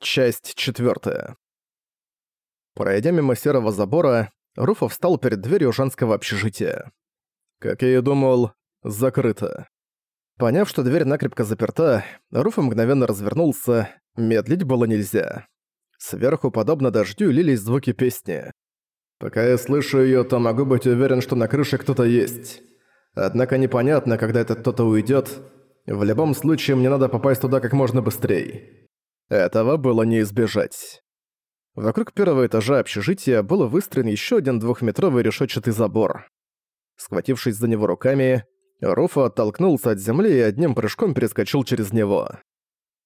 Часть четвертая. Пройдя мимо серого забора, Руфа встал перед дверью женского общежития. Как я и думал, закрыто. Поняв, что дверь накрепко заперта, Руфа мгновенно развернулся, медлить было нельзя. Сверху, подобно дождю, лились звуки песни. Пока я слышу её, то могу быть уверен, что на крыше кто-то есть. Однако непонятно, когда этот кто-то уйдет. В любом случае, мне надо попасть туда как можно быстрее. Этого было не избежать. Вокруг первого этажа общежития был выстроен еще один двухметровый решетчатый забор. Схватившись за него руками, Руфа оттолкнулся от земли и одним прыжком перескочил через него.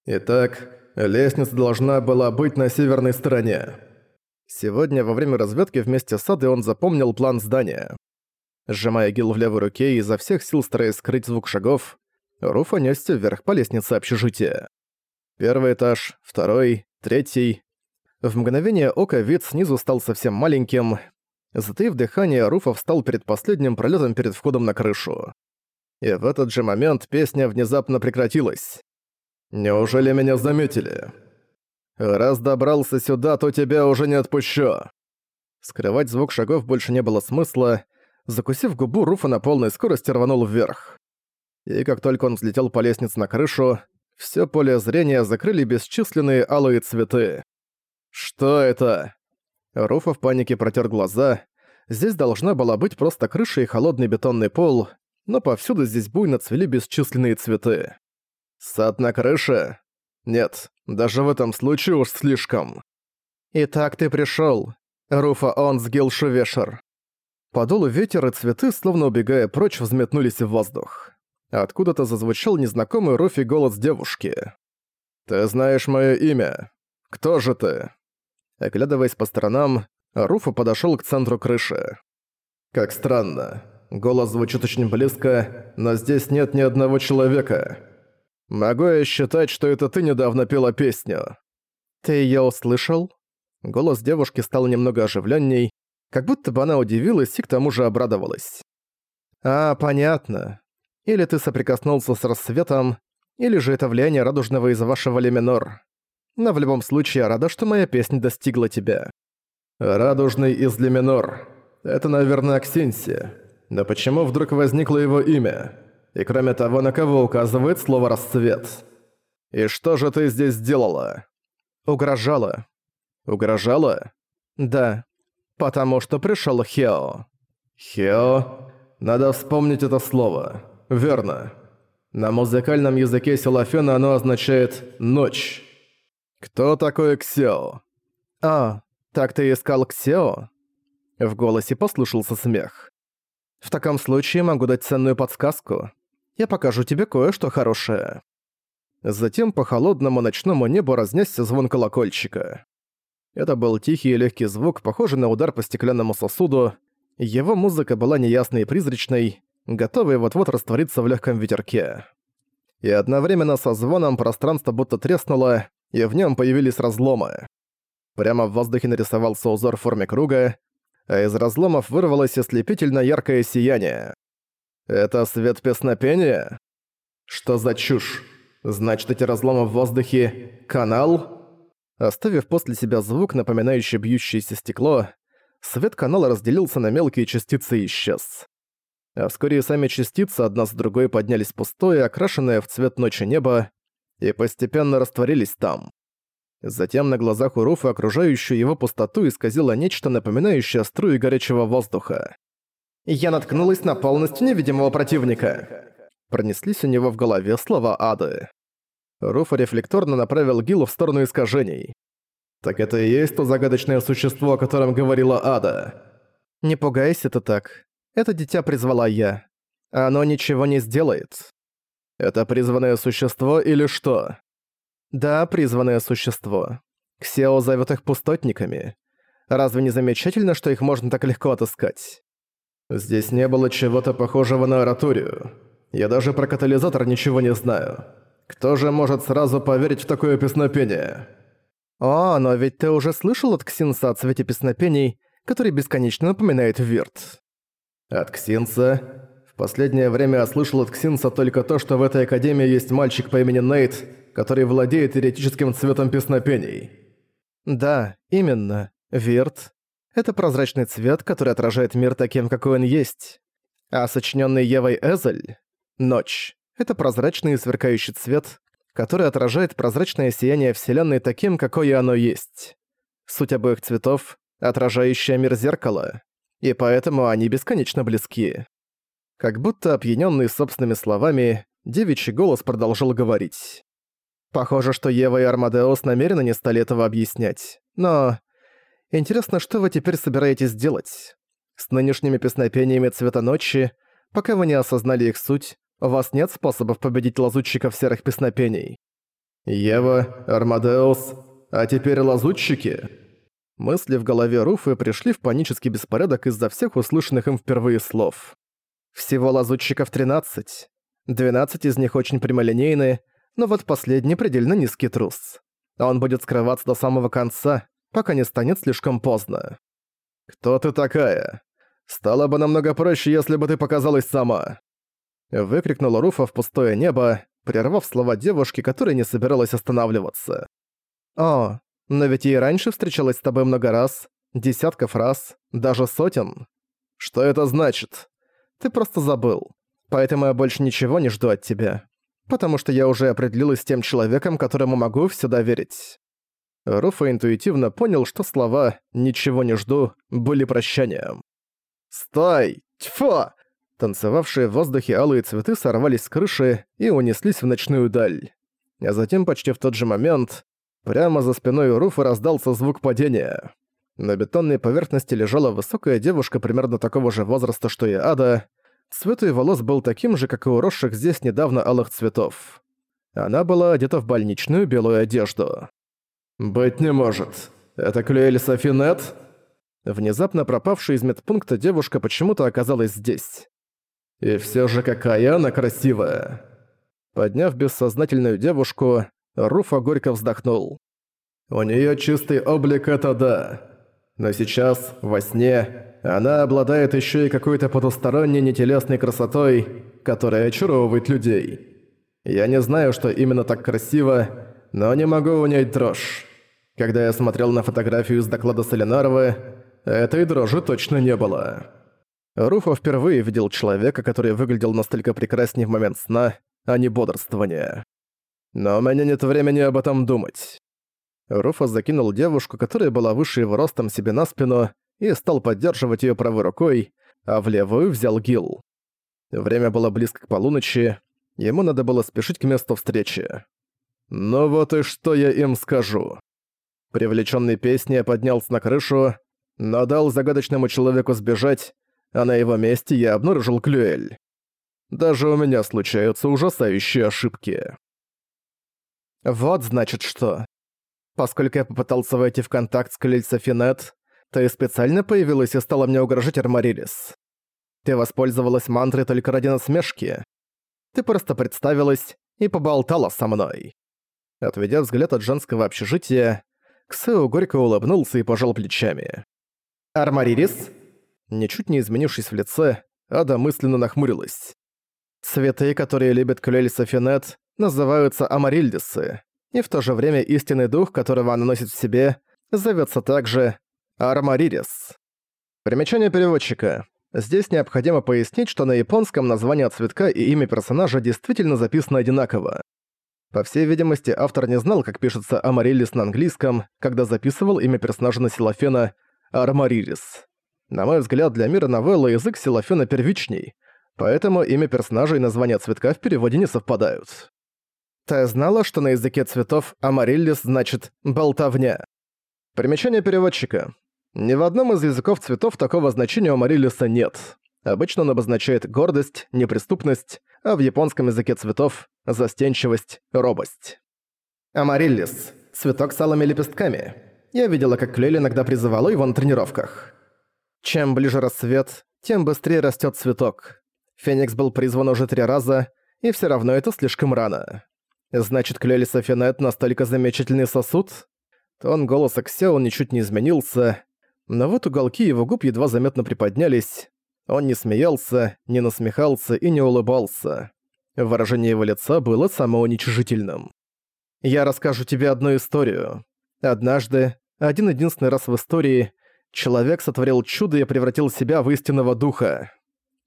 Итак, лестница должна была быть на северной стороне. Сегодня во время разведки вместе с Адой он запомнил план здания. Сжимая гил в левой руке и изо всех сил стараясь скрыть звук шагов, Руфа несся вверх по лестнице общежития. Первый этаж, второй, третий. В мгновение ока вид снизу стал совсем маленьким. Затаив дыхание, Руфа встал перед последним пролетом перед входом на крышу. И в этот же момент песня внезапно прекратилась. «Неужели меня заметили? Раз добрался сюда, то тебя уже не отпущу». Скрывать звук шагов больше не было смысла. Закусив губу, Руфа на полной скорости рванул вверх. И как только он взлетел по лестнице на крышу, все поле зрения закрыли бесчисленные алые цветы. «Что это?» Руфа в панике протер глаза. Здесь должна была быть просто крыша и холодный бетонный пол, но повсюду здесь буйно цвели бесчисленные цветы. «Сад на крыше?» «Нет, даже в этом случае уж слишком». «Итак ты пришёл, Руфа Онсгил Шувешер». Подул ветер, и цветы, словно убегая прочь, взметнулись в воздух. Откуда-то зазвучал незнакомый Руфи голос девушки. «Ты знаешь моё имя. Кто же ты?» Оглядываясь по сторонам, Руфа подошёл к центру крыши. «Как странно. Голос звучит очень близко, но здесь нет ни одного человека. Могу я считать, что это ты недавно пела песню?» «Ты её услышал?» Голос девушки стал немного оживлённей, как будто бы она удивилась и к тому же обрадовалась. «А, понятно. Или ты соприкоснулся с рассветом, или же это влияние радужного из вашего Леминор. Но в любом случае я рада, что моя песня достигла тебя. Радужный из Леминор. Это, наверное, Аксинси. Но почему вдруг возникло его имя? И кроме того, на кого указывает слово «расцвет»? И что же ты здесь сделала? Угрожала. Угрожала? Да. Потому что пришел Хео. Хео? Надо вспомнить это слово. Верно. На музыкальном языке Силафена оно означает «ночь». Кто такой Ксео? А, так ты искал Ксео? В голосе послушался смех. В таком случае могу дать ценную подсказку. Я покажу тебе кое-что хорошее. Затем по холодному ночному небу разнесся звон колокольчика. Это был тихий и легкий звук, похожий на удар по стеклянному сосуду. Его музыка была неясной и призрачной, готовые вот-вот раствориться в легком ветерке. И одновременно со звоном пространство будто треснуло, и в нем появились разломы. Прямо в воздухе нарисовался узор в форме круга, а из разломов вырвалось ослепительно яркое сияние. «Это свет песнопения? Что за чушь? Значит, эти разломы в воздухе — канал?» Оставив после себя звук, напоминающий бьющееся стекло, свет канала разделился на мелкие частицы и исчез а вскоре и сами частицы одна с другой поднялись пустое, окрашенное в цвет ночи небо, и постепенно растворились там. Затем на глазах у Руфа окружающую его пустоту исказило нечто, напоминающее струи горячего воздуха. «Я наткнулась на полностью невидимого противника!» Пронеслись у него в голове слова Ады. Руфа рефлекторно направил Гилу в сторону искажений. «Так это и есть то загадочное существо, о котором говорила Ада?» «Не пугайся ты так. Это дитя призвала я. Оно ничего не сделает. Это призванное существо или что? Да, призванное существо. Ксео зовет их пустотниками. Разве не замечательно, что их можно так легко отыскать? Здесь не было чего-то похожего на ораторию. Я даже про катализатор ничего не знаю. Кто же может сразу поверить в такое песнопение? О, но ведь ты уже слышал от Ксинса о цвете песнопений, который бесконечно напоминает Вирт. От Ксинца? В последнее время я слышал от Ксинса только то, что в этой академии есть мальчик по имени Нейт, который владеет теоретическим цветом песнопений. Да, именно. Вирт. Это прозрачный цвет, который отражает мир таким, какой он есть. А сочиненный Евой Эзель — ночь. Это прозрачный и сверкающий цвет, который отражает прозрачное сияние Вселенной таким, какое оно есть. Суть обоих цветов — отражающая мир зеркала, и поэтому они бесконечно близки. Как будто опьянённый собственными словами, девичий голос продолжил говорить. Похоже, что Ева и Армадеус намеренно не стали этого объяснять. Но... Интересно, что вы теперь собираетесь делать? С нынешними песнопениями цвета ночи, пока вы не осознали их суть, у вас нет способов победить лазутчиков серых песнопений. Ева, Армадеус, а теперь лазутчики? Мысли в голове Руфы пришли в панический беспорядок из-за всех услышанных им впервые слов. Всего лазутчиков 13. 12 из них очень прямолинейны, но вот последний предельно низкий трус. Он будет скрываться до самого конца, пока не станет слишком поздно. «Кто ты такая? Стало бы намного проще, если бы ты показалась сама!» Выкрикнула Руфа в пустое небо, прервав слова девушки, которая не собиралась останавливаться. «О, но ведь я и раньше встречалась с тобой много раз, десятков раз, даже сотен. Что это значит? Ты просто забыл. Поэтому я больше ничего не жду от тебя потому что я уже определилась с тем человеком, которому могу всегда верить. Руфа интуитивно понял, что слова «ничего не жду» были прощанием. «Стой! Тьфу!» Танцевавшие в воздухе алые цветы сорвались с крыши и унеслись в ночную даль. А затем почти в тот же момент прямо за спиной у Руфа раздался звук падения. На бетонной поверхности лежала высокая девушка примерно такого же возраста, что и Ада, Цвет ее волос был таким же, как и у росших здесь недавно алых цветов. Она была одета в больничную белую одежду. «Быть не может. Это Клюэль Софинет?» Внезапно пропавшая из медпункта девушка почему-то оказалась здесь. «И все же какая она красивая!» Подняв бессознательную девушку, Руфа горько вздохнул. «У нее чистый облик, это да. Но сейчас, во сне, она обладает еще и какой-то потусторонней нетелесной красотой, которая очаровывает людей. Я не знаю, что именно так красиво, но не могу унять дрожь. Когда я смотрел на фотографию из доклада Солинаровы, этой дрожи точно не было. Руфа впервые видел человека, который выглядел настолько прекрасней в момент сна, а не бодрствования. Но у меня нет времени об этом думать. Руфа закинул девушку, которая была выше его ростом себе на спину, и стал поддерживать её правой рукой, а в левую взял Гил. Время было близко к полуночи, ему надо было спешить к месту встречи. «Ну вот и что я им скажу?» Привлечённый песней поднялся на крышу, но дал загадочному человеку сбежать, а на его месте я обнаружил Клюэль. Даже у меня случаются ужасающие ошибки. Вот значит что. Поскольку я попытался войти в контакт с Клюэль Софинет, ты специально появилась и стала мне угрожать, Армарилис. Ты воспользовалась мантрой только ради насмешки. Ты просто представилась и поболтала со мной. Отведя взгляд от женского общежития, Ксео горько улыбнулся и пожал плечами. «Армаририс?» Ничуть не изменившись в лице, Ада мысленно нахмурилась. Цветы, которые любит Клюэль Софинет, называются амарильдисы, и в то же время истинный дух, которого она носит в себе, зовется также Армаририс. Примечание переводчика. Здесь необходимо пояснить, что на японском название цветка и имя персонажа действительно записано одинаково. По всей видимости, автор не знал, как пишется Амариллис на английском, когда записывал имя персонажа на силофена Армаририс. На мой взгляд, для мира новеллы язык силофена первичней, поэтому имя персонажа и название цветка в переводе не совпадают. Ты знала, что на языке цветов Амариллис значит «болтовня»? Примечание переводчика. Ни в одном из языков цветов такого значения у Марилиса нет. Обычно он обозначает гордость, неприступность, а в японском языке цветов – застенчивость, робость. Амариллис – цветок с алыми лепестками. Я видела, как Клель иногда призывала его на тренировках. Чем ближе рассвет, тем быстрее растет цветок. Феникс был призван уже три раза, и все равно это слишком рано. Значит, Клели Софинет настолько замечательный сосуд? Тон голоса Ксео ничуть не изменился, но вот уголки его губ едва заметно приподнялись. Он не смеялся, не насмехался и не улыбался. Выражение его лица было самоуничижительным. «Я расскажу тебе одну историю. Однажды, один-единственный раз в истории, человек сотворил чудо и превратил себя в истинного духа.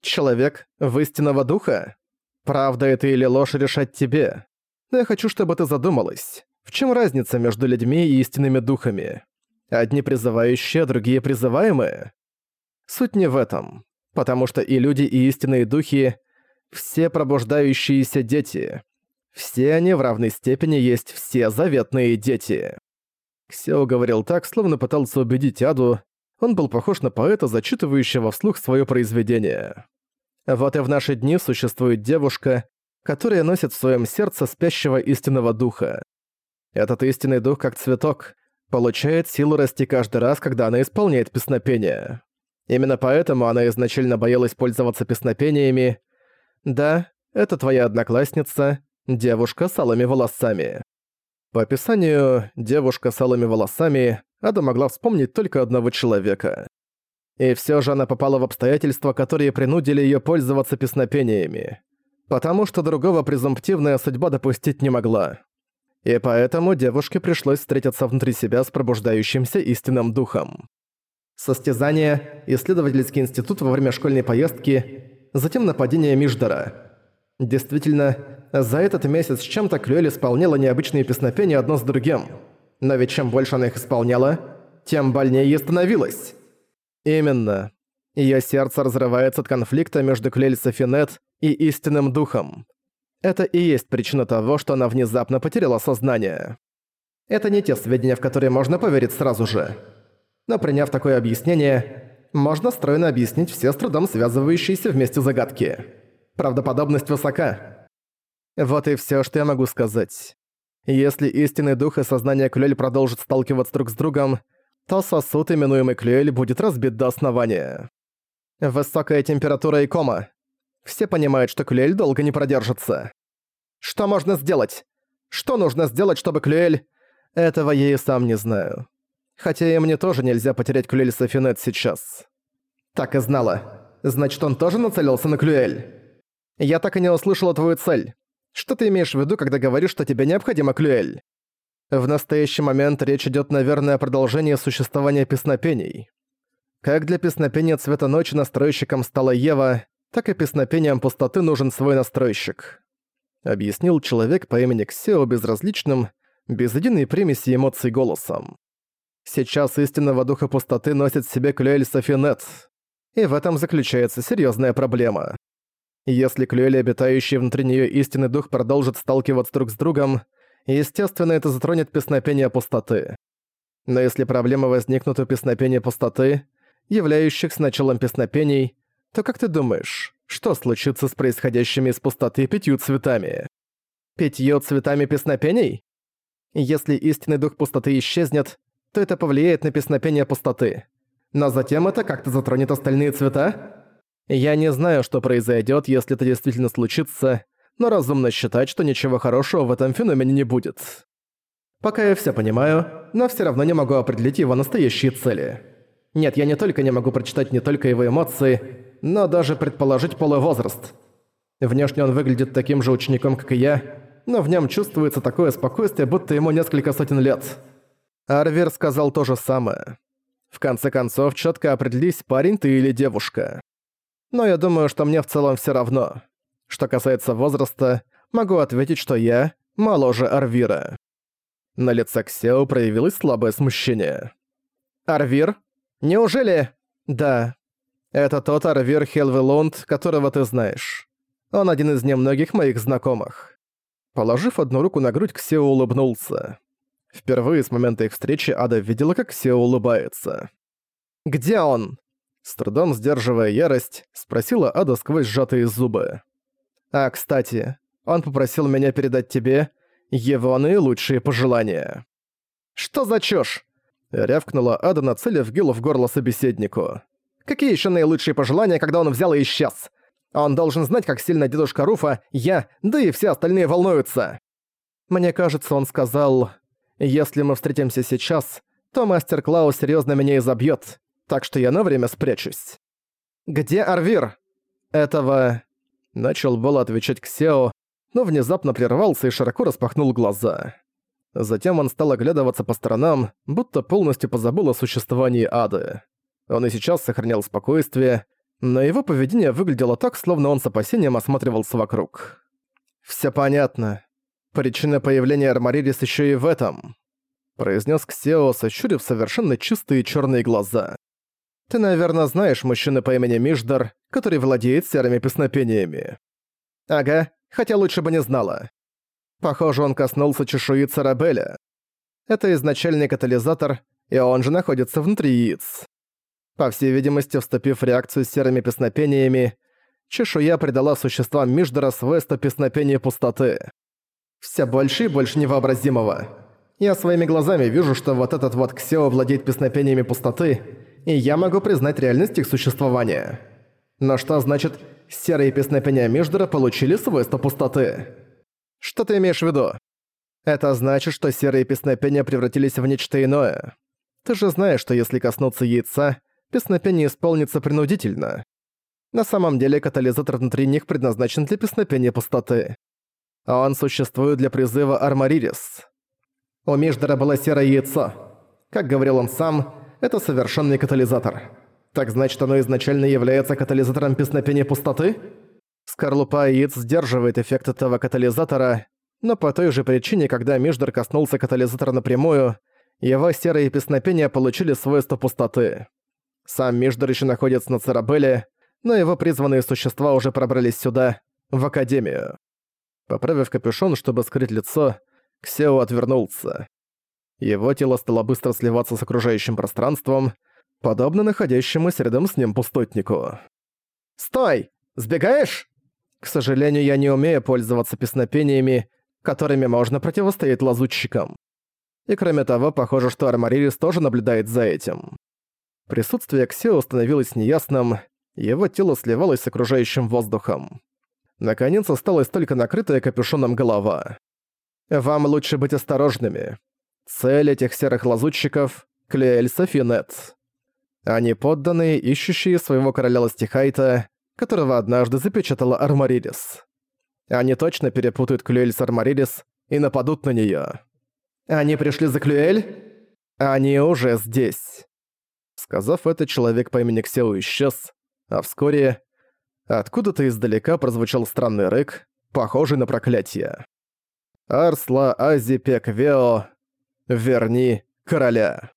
Человек в истинного духа? Правда это или ложь решать тебе. Но я хочу, чтобы ты задумалась. В чем разница между людьми и истинными духами? Одни призывающие, а другие призываемые? Суть не в этом. Потому что и люди, и истинные духи — все пробуждающиеся дети. Все они в равной степени есть все заветные дети. Ксео говорил так, словно пытался убедить Аду. Он был похож на поэта, зачитывающего вслух свое произведение. Вот и в наши дни существует девушка, которая носит в своем сердце спящего истинного духа. Этот истинный дух, как цветок, получает силу расти каждый раз, когда она исполняет песнопение. Именно поэтому она изначально боялась пользоваться песнопениями. Да, это твоя одноклассница, девушка с алыми волосами. По описанию «девушка с алыми волосами» Ада могла вспомнить только одного человека. И все же она попала в обстоятельства, которые принудили ее пользоваться песнопениями. Потому что другого презумптивная судьба допустить не могла. И поэтому девушке пришлось встретиться внутри себя с пробуждающимся истинным духом. Состязание, исследовательский институт во время школьной поездки, затем нападение Миждара. Действительно, за этот месяц чем-то Клюэль исполняла необычные песнопения одно с другим. Но ведь чем больше она их исполняла, тем больнее ей становилось. Именно. Её сердце разрывается от конфликта между Клель Софинет и истинным духом. Это и есть причина того, что она внезапно потеряла сознание. Это не те сведения, в которые можно поверить сразу же. Но приняв такое объяснение, можно стройно объяснить все с трудом связывающиеся вместе загадки. Правдоподобность высока. Вот и всё, что я могу сказать. Если истинный дух и сознание Клёль продолжат сталкиваться друг с другом, то сосуд, именуемый Клюэль, будет разбит до основания. Высокая температура и кома. Все понимают, что Клюэль долго не продержится. Что можно сделать? Что нужно сделать, чтобы Клюэль... Этого я и сам не знаю. Хотя и мне тоже нельзя потерять Клюэль Софинет сейчас. Так и знала. Значит, он тоже нацелился на Клюэль? Я так и не услышала твою цель. Что ты имеешь в виду, когда говоришь, что тебе необходима Клюэль? В настоящий момент речь идет, наверное, о продолжении существования песнопений. Как для песнопения «Цвета ночи» настройщиком стала Ева, так и песнопением пустоты нужен свой настройщик. Объяснил человек по имени Ксео безразличным, без единой примеси эмоций голосом. Сейчас истинного духа пустоты носит в себе Клюэль Софинет, и в этом заключается серьезная проблема. Если Клюэль, обитающий внутри нее истинный дух, продолжит сталкиваться друг с другом, естественно, это затронет песнопение пустоты. Но если проблемы возникнут у песнопения пустоты, являющихся началом песнопений, то как ты думаешь, что случится с происходящими из пустоты пятью цветами? Пятью цветами песнопений? Если истинный дух пустоты исчезнет, то это повлияет на песнопение пустоты. Но затем это как-то затронет остальные цвета? Я не знаю, что произойдет, если это действительно случится, но разумно считать, что ничего хорошего в этом феномене не будет. Пока я все понимаю, но все равно не могу определить его настоящие цели. Нет, я не только не могу прочитать не только его эмоции, но даже предположить полый возраст. Внешне он выглядит таким же учеником, как и я, но в нем чувствуется такое спокойствие, будто ему несколько сотен лет. Арвер сказал то же самое. В конце концов, четко определись, парень ты или девушка. Но я думаю, что мне в целом все равно. Что касается возраста, могу ответить, что я моложе Арвира. На лице Ксео проявилось слабое смущение. «Арвир? Неужели?» «Да. Это тот Арвир Хелвелунд, которого ты знаешь. Он один из немногих моих знакомых». Положив одну руку на грудь, Ксео улыбнулся. Впервые с момента их встречи Ада видела, как Ксео улыбается. «Где он?» С трудом сдерживая ярость, спросила Ада сквозь сжатые зубы. А, кстати, он попросил меня передать тебе его наилучшие пожелания». «Что за чушь?» — рявкнула Ада, нацелив Гилу в горло собеседнику. «Какие еще наилучшие пожелания, когда он взял и исчез? Он должен знать, как сильно дедушка Руфа, я, да и все остальные волнуются». Мне кажется, он сказал, «Если мы встретимся сейчас, то мастер Клаус серьезно меня изобьет, так что я на время спрячусь». «Где Арвир?» «Этого...» Начал было отвечать Ксео, но внезапно прервался и широко распахнул глаза. Затем он стал оглядываться по сторонам, будто полностью позабыл о существовании ады. Он и сейчас сохранял спокойствие, но его поведение выглядело так, словно он с опасением осматривался вокруг. «Всё понятно. Причина появления Армаририс ещё и в этом», произнес Ксео, сощурив совершенно чистые чёрные глаза. «Ты, наверное, знаешь мужчину по имени Миждар, который владеет серыми песнопениями». «Ага, хотя лучше бы не знала. Похоже, он коснулся чешуи Царабеля. Это изначальный катализатор, и он же находится внутри яиц. По всей видимости, вступив в реакцию с серыми песнопениями, чешуя придала существам Миждора свойство песнопения пустоты. Все больше и больше невообразимого. Я своими глазами вижу, что вот этот вот Ксео владеет песнопениями пустоты, и я могу признать реальность их существования. Но что значит «серые песнопения Миждора получили свойство пустоты»? Что ты имеешь в виду? Это значит, что серые песнопения превратились в нечто иное. Ты же знаешь, что если коснуться яйца, песнопение исполнится принудительно. На самом деле катализатор внутри них предназначен для песнопения пустоты. А он существует для призыва Армаририс. У Миждара было серое яйцо. Как говорил он сам, это совершенный катализатор. Так значит, оно изначально является катализатором песнопения пустоты? Скорлупа яиц сдерживает эффект этого катализатора, но по той же причине, когда Миждер коснулся катализатора напрямую, его серые песнопения получили свойство пустоты. Сам Миждер еще находится на Церабеле, но его призванные существа уже пробрались сюда, в Академию. Поправив капюшон, чтобы скрыть лицо, Ксео отвернулся. Его тело стало быстро сливаться с окружающим пространством, подобно находящемуся рядом с ним пустотнику. «Стой! Сбегаешь?» К сожалению, я не умею пользоваться песнопениями, которыми можно противостоять лазутчикам. И кроме того, похоже, что Армаририс тоже наблюдает за этим. Присутствие Ксео становилось неясным, его тело сливалось с окружающим воздухом. Наконец осталась только накрытая капюшоном голова. «Вам лучше быть осторожными. Цель этих серых лазутчиков — Клеэль Софинет. Они подданные, ищущие своего короля Ластихайта, которого однажды запечатала Армаририс. Они точно перепутают Клюэль с Армаририс и нападут на неё. Они пришли за Клюэль? Они уже здесь. Сказав это, человек по имени Ксеу исчез, а вскоре откуда-то издалека прозвучал странный рык, похожий на проклятие. «Арсла Ази Вео, верни короля».